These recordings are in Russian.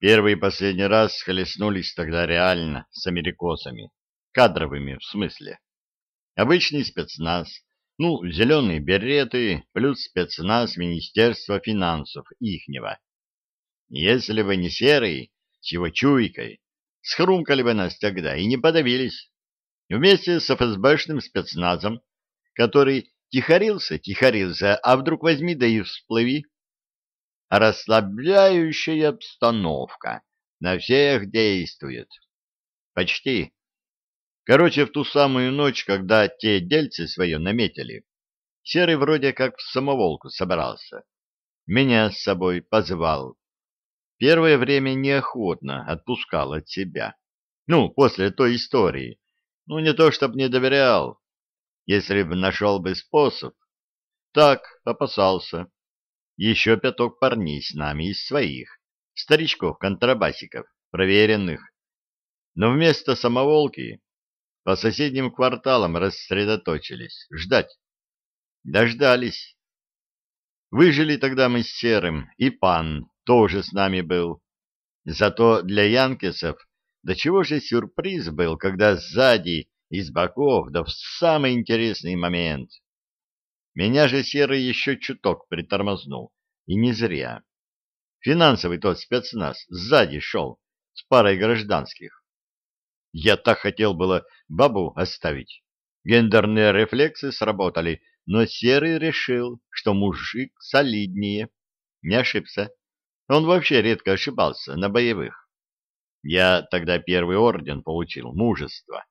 Первый и последний раз схлестнулись тогда реально с америкосами. Кадровыми, в смысле. Обычный спецназ, ну, зеленые береты, плюс спецназ Министерства финансов, ихнего. Если вы не серый, с его чуйкой, схрумкали бы нас тогда и не подавились. Вместе с ФСБшным спецназом, который тихорился, тихорился, а вдруг возьми да и всплыви. Расслабляющая обстановка на всех действует. Почти. Короче, в ту самую ночь, когда те дельцы свое наметили, Серый вроде как в самоволку собрался. Меня с собой позвал. Первое время неохотно отпускал от себя. Ну, после той истории. Ну, не то, чтоб не доверял. Если б нашел бы способ. Так, опасался. Еще пяток парней с нами из своих. Старичков-контрабасиков, проверенных. Но вместо самоволки по соседним кварталам рассредоточились. Ждать. Дождались. Выжили тогда мы с Серым, и пан тоже с нами был. Зато для янкесов до чего же сюрприз был, когда сзади, из боков, да в самый интересный момент. Меня же Серый еще чуток притормознул, и не зря. Финансовый тот спецназ сзади шел, с парой гражданских. Я так хотел было бабу оставить. Гендерные рефлексы сработали, но Серый решил, что мужик солиднее. Не ошибся. Он вообще редко ошибался на боевых. Я тогда первый орден получил, мужество.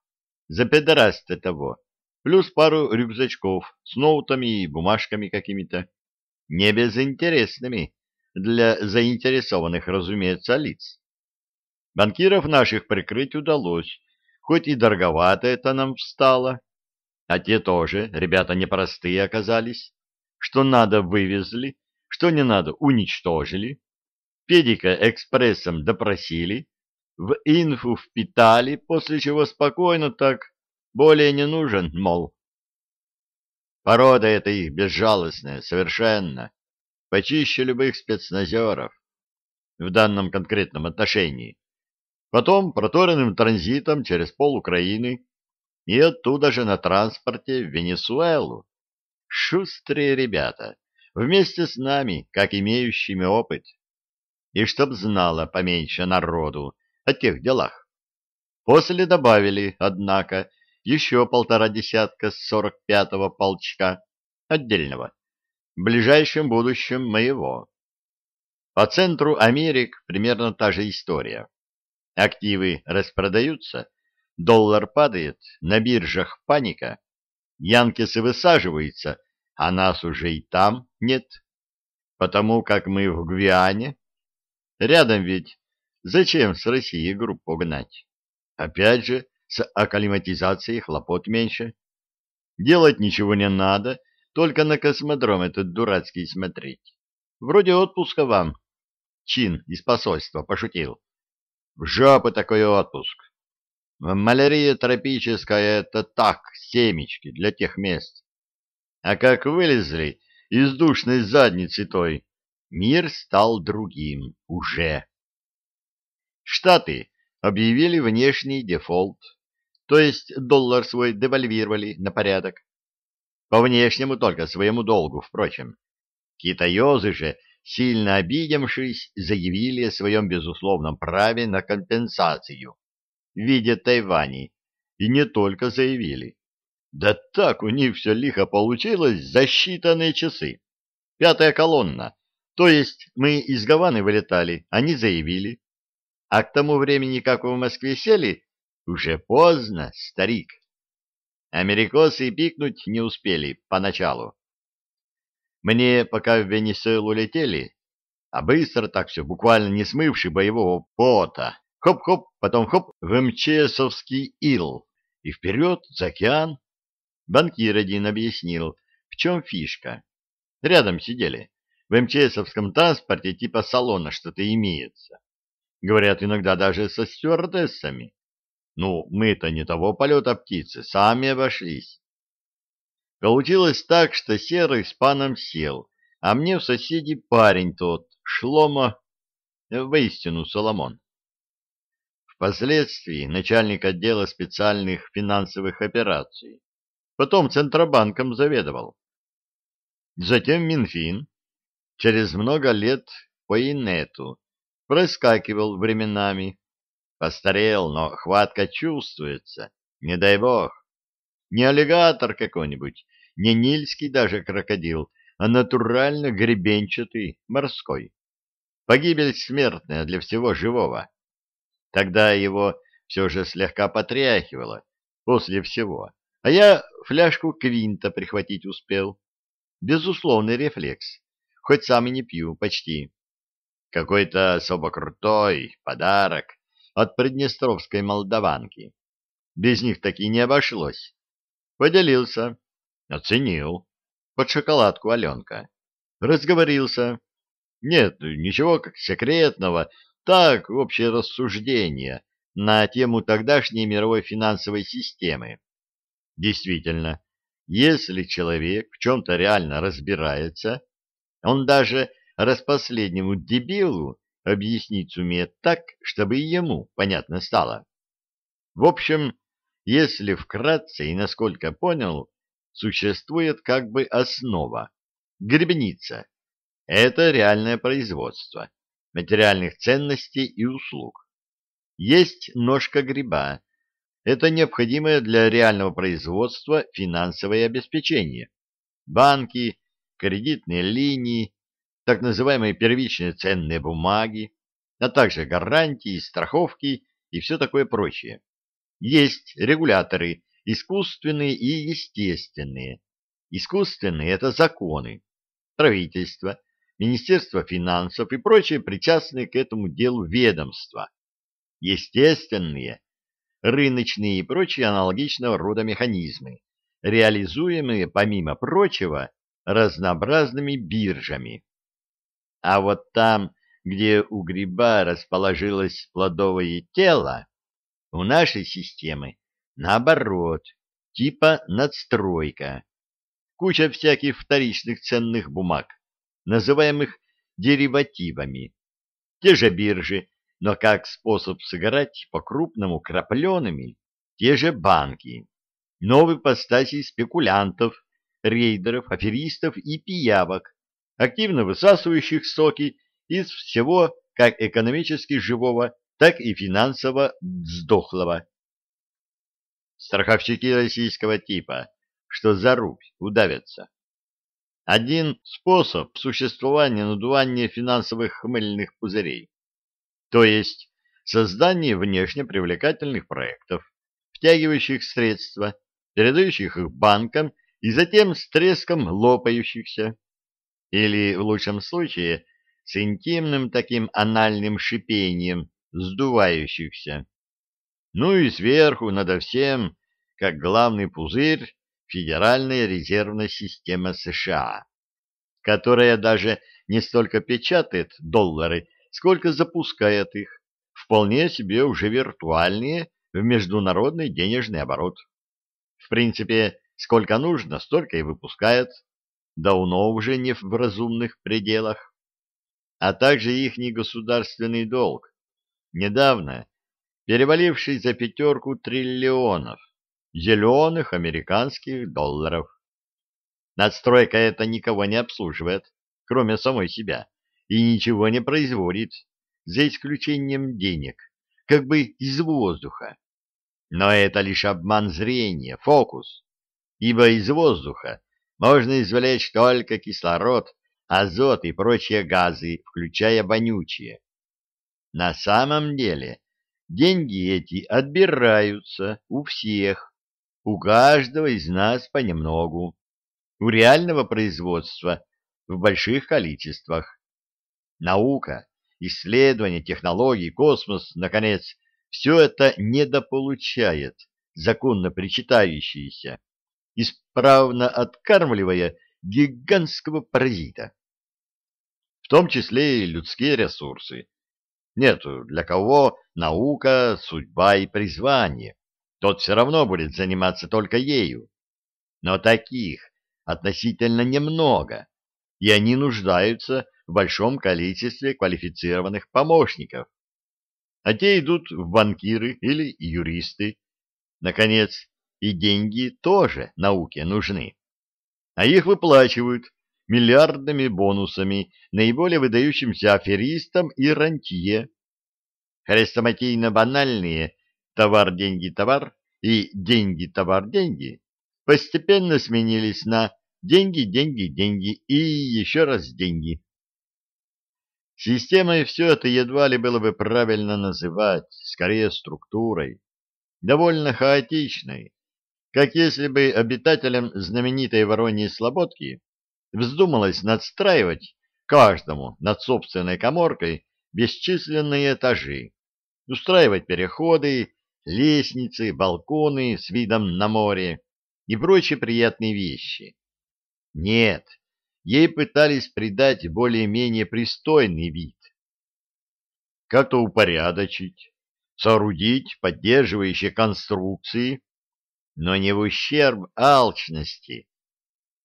За педораста того. Плюс пару рюкзачков с ноутами и бумажками какими-то. Не безинтересными для заинтересованных, разумеется, лиц. Банкиров наших прикрыть удалось, хоть и дороговато это нам встало. А те тоже, ребята непростые оказались. Что надо, вывезли, что не надо, уничтожили. Педика экспрессом допросили, в инфу впитали, после чего спокойно так, более не нужен, мол. Порода эта их безжалостная, совершенно, почище любых спецназеров в данном конкретном отношении. Потом проторенным транзитом через пол Украины и оттуда же на транспорте в Венесуэлу. Шустрые ребята, вместе с нами, как имеющими опыт и чтоб знала поменьше народу о тех делах. После добавили, однако, еще полтора десятка с сорок пятого полчка отдельного, в ближайшем будущем моего. По центру Америк примерно та же история. Активы распродаются, доллар падает, на биржах паника, янкисы высаживаются, а нас уже и там нет, потому как мы в Гвиане Рядом ведь. Зачем с Россией группу гнать? Опять же, с акклиматизацией хлопот меньше. Делать ничего не надо, только на космодром этот дурацкий смотреть. Вроде отпуска вам. Чин из посольства пошутил. В жопу такой отпуск. Малярия тропическая — это так, семечки для тех мест. А как вылезли из душной задницы той, Мир стал другим уже. Штаты объявили внешний дефолт, то есть доллар свой девальвировали на порядок. По внешнему только своему долгу, впрочем. Китаёзы же, сильно обидевшись, заявили о своем безусловном праве на компенсацию в виде Тайвани, и не только заявили. Да так у них все лихо получилось за считанные часы. Пятая колонна то есть мы из Гаваны вылетали, они заявили. А к тому времени, как в Москве сели, уже поздно, старик. Америкосы пикнуть не успели поначалу. Мне, пока в Венесуэлу летели, а быстро так все, буквально не смывший боевого пота, хоп-хоп, потом хоп, в МЧСовский ил, и вперед, за океан. Банкир один объяснил, в чем фишка. Рядом сидели в МЧСовском транспорте типа салона что-то имеется. Говорят, иногда даже со стюардессами. Ну, мы-то не того полета птицы, сами обошлись. Получилось так, что Серый с паном сел, а мне в соседи парень тот, Шлома, воистину Соломон. Впоследствии начальник отдела специальных финансовых операций. Потом Центробанком заведовал. Затем Минфин. Через много лет по инету. Проскакивал временами. Постарел, но хватка чувствуется. Не дай бог. Не аллигатор какой-нибудь, не нильский даже крокодил, а натурально гребенчатый, морской. Погибель смертная для всего живого. Тогда его все же слегка потряхивало после всего, а я фляжку квинта прихватить успел. Безусловный рефлекс, хоть сам и не пью, почти. Какой-то особо крутой подарок от приднестровской молдаванки. Без них таки не обошлось. Поделился, оценил. Под шоколадку Аленка. Разговорился. Нет, ничего как секретного, так, общее рассуждение на тему тогдашней мировой финансовой системы. Действительно, если человек в чем-то реально разбирается, он даже распоследнему дебилу объяснить сумеет так, чтобы и ему понятно стало. В общем, если вкратце и насколько понял, существует как бы основа, гребница. Это реальное производство материальных ценностей и услуг. Есть ножка гриба. Это необходимое для реального производства финансовое обеспечение. Банки, кредитные линии, так называемые первичные ценные бумаги, а также гарантии, страховки и все такое прочее. Есть регуляторы, искусственные и естественные. Искусственные – это законы, правительство, Министерство финансов и прочие причастные к этому делу ведомства. Естественные, рыночные и прочие аналогичного рода механизмы, реализуемые, помимо прочего, разнообразными биржами. А вот там, где у гриба расположилось плодовое тело, у нашей системы, наоборот, типа надстройка. Куча всяких вторичных ценных бумаг, называемых деривативами. Те же биржи, но как способ сыграть по-крупному крапленными, те же банки. Новые постаси спекулянтов, рейдеров, аферистов и пиявок, активно высасывающих соки из всего как экономически живого, так и финансово сдохлого. Страховщики российского типа, что за рубь удавятся. Один способ существования надувания финансовых хмельных пузырей, то есть создание внешне привлекательных проектов, втягивающих средства, передающих их банкам и затем с треском лопающихся, или, в лучшем случае, с интимным таким анальным шипением сдувающихся. Ну и сверху надо всем, как главный пузырь, Федеральная резервная система США, которая даже не столько печатает доллары, сколько запускает их, вполне себе уже виртуальные, в международный денежный оборот. В принципе, сколько нужно, столько и выпускает, давно уже не в разумных пределах. А также их негосударственный долг, недавно переваливший за пятерку триллионов зеленых американских долларов. Надстройка это никого не обслуживает, кроме самой себя, и ничего не производит, за исключением денег, как бы из воздуха. Но это лишь обман зрения, фокус, ибо из воздуха можно извлечь только кислород, азот и прочие газы, включая вонючие. На самом деле деньги эти отбираются у всех, у каждого из нас понемногу, у реального производства в больших количествах. Наука, исследования, технологии, космос, наконец, все это недополучает, законно причитающиеся, исправно откармливая гигантского паразита. В том числе и людские ресурсы. Нет, для кого наука, судьба и призвание тот все равно будет заниматься только ею. Но таких относительно немного, и они нуждаются в большом количестве квалифицированных помощников. А те идут в банкиры или юристы. Наконец, и деньги тоже науке нужны. А их выплачивают миллиардными бонусами наиболее выдающимся аферистам и рантье. Хрестоматийно-банальные «товар-деньги-товар» и «деньги-товар-деньги» постепенно сменились на «деньги, деньги, деньги» и еще раз «деньги». Системой все это едва ли было бы правильно называть, скорее структурой, довольно хаотичной, как если бы обитателям знаменитой Вороньей Слободки вздумалось надстраивать каждому над собственной коморкой бесчисленные этажи, устраивать переходы, лестницы, балконы с видом на море и прочие приятные вещи. Нет, ей пытались придать более-менее пристойный вид. Как-то упорядочить, соорудить поддерживающие конструкции, но не в ущерб алчности.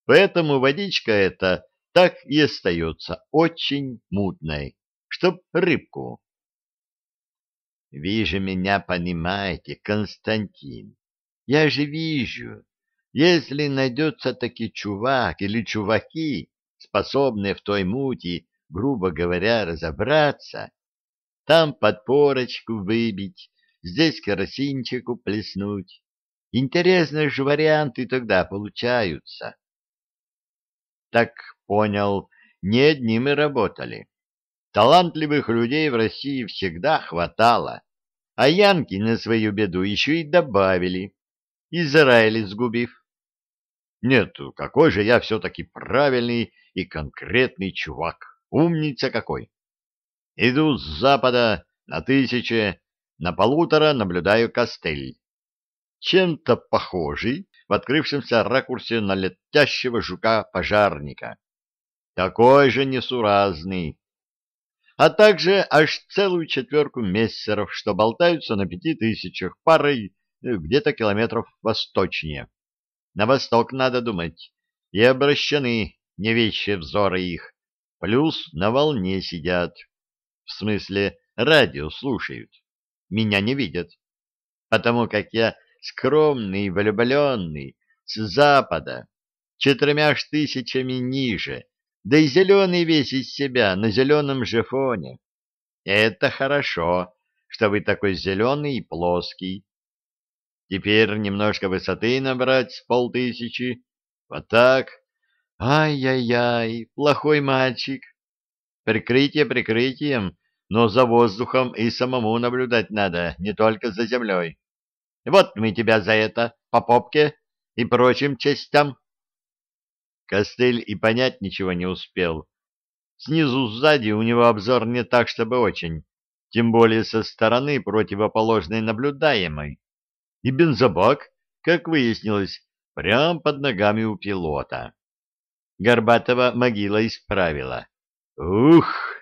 Поэтому водичка эта так и остается очень мутной, чтоб рыбку. Вы же меня понимаете, Константин. Я же вижу, если найдется таки чувак или чуваки, способные в той мути, грубо говоря, разобраться, там подпорочку выбить, здесь керосинчику плеснуть. Интересные же варианты тогда получаются. Так понял, не одни мы работали. Талантливых людей в России всегда хватало, а янки на свою беду еще и добавили, Израиль сгубив. Нет, какой же я все-таки правильный и конкретный чувак. Умница какой. Иду с запада на тысяче, на полутора наблюдаю костель. Чем-то похожий в открывшемся ракурсе на летящего жука-пожарника. Такой же несуразный. А также аж целую четверку мессеров, что болтаются на пяти тысячах парой э, где-то километров восточнее. На восток надо думать, и обращены не вещи взоры их, плюс на волне сидят. В смысле, радио слушают, меня не видят, потому как я скромный влюбленный, с запада, четырьмя ж тысячами ниже, да и зеленый весь из себя на зеленом же фоне. Это хорошо, что вы такой зеленый и плоский, Теперь немножко высоты набрать с полтысячи. Вот так. Ай-яй-яй, плохой мальчик. Прикрытие прикрытием, но за воздухом и самому наблюдать надо, не только за землей. Вот мы тебя за это, по попке и прочим частям. Костыль и понять ничего не успел. Снизу сзади у него обзор не так, чтобы очень, тем более со стороны противоположной наблюдаемой и бензобак, как выяснилось, прямо под ногами у пилота. Горбатова могила исправила. Ух!